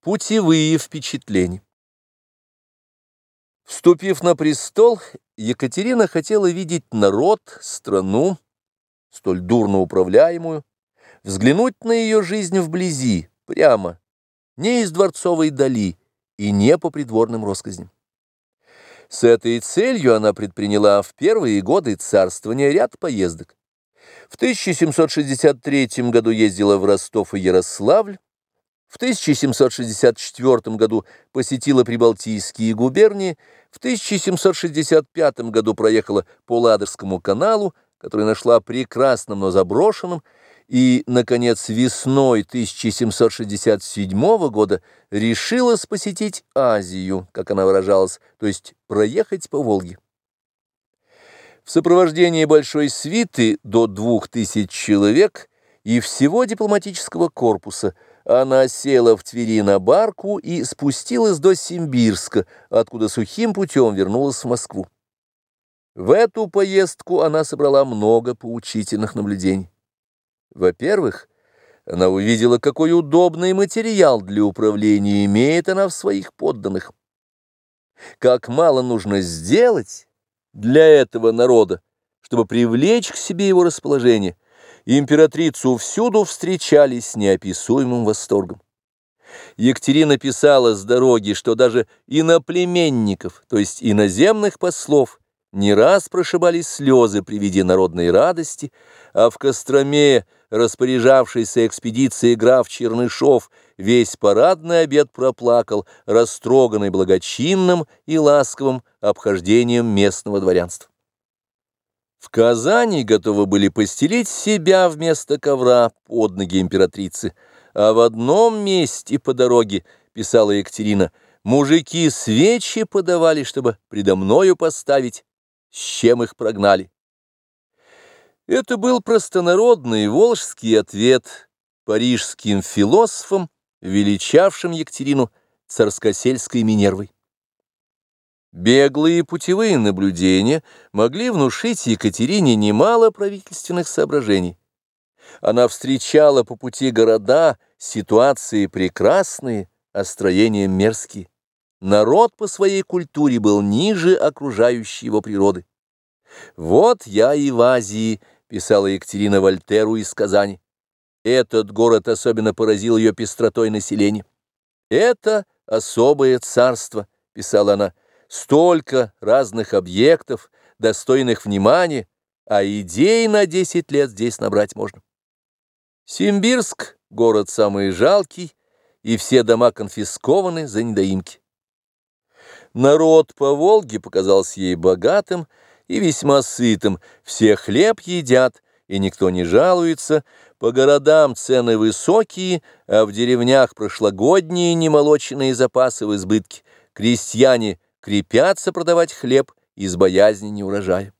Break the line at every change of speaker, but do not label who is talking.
Путевые впечатления. Вступив на престол, Екатерина хотела видеть народ, страну, столь дурно управляемую, взглянуть на ее жизнь вблизи, прямо, не из дворцовой дали и не по придворным россказням. С этой целью она предприняла в первые годы царствования ряд поездок. В 1763 году ездила в Ростов и Ярославль, в 1764 году посетила Прибалтийские губернии, в 1765 году проехала по Ладожскому каналу, который нашла прекрасным, но заброшенным, и, наконец, весной 1767 года решилась посетить Азию, как она выражалась, то есть проехать по Волге. В сопровождении большой свиты до двух тысяч человек и всего дипломатического корпуса – она села в Твери на барку и спустилась до Симбирска, откуда сухим путем вернулась в Москву. В эту поездку она собрала много поучительных наблюдений. Во-первых, она увидела, какой удобный материал для управления имеет она в своих подданных. Как мало нужно сделать для этого народа, чтобы привлечь к себе его расположение – императрицу всюду встречали с неописуемым восторгом. Екатерина писала с дороги, что даже иноплеменников, то есть иноземных послов, не раз прошибали слезы при виде народной радости, а в Костроме, распоряжавшийся экспедицией граф Чернышов, весь парадный обед проплакал, растроганный благочинным и ласковым обхождением местного дворянства. В Казани готовы были постелить себя вместо ковра под ноги императрицы, а в одном месте по дороге, писала Екатерина, мужики свечи подавали, чтобы предо мною поставить, с чем их прогнали. Это был простонародный волжский ответ парижским философам, величавшим Екатерину царскосельской Минервой. Беглые путевые наблюдения могли внушить Екатерине немало правительственных соображений. Она встречала по пути города, ситуации прекрасные, а строения мерзкие. Народ по своей культуре был ниже окружающей его природы. «Вот я и в Азии», — писала Екатерина Вольтеру из Казани. Этот город особенно поразил ее пестротой населения. «Это особое царство», — писала она, — столько разных объектов, достойных внимания, а идей на 10 лет здесь набрать можно. Симбирск – город самый жалкий, и все дома конфискованы за недоимки. Народ по Волге показался ей богатым и весьма сытым, все хлеб едят, и никто не жалуется, по городам цены высокие, а в деревнях прошлогодние немолоченные запасы в избытке, крестьяне – крепятся продавать хлеб из боязни неурожая.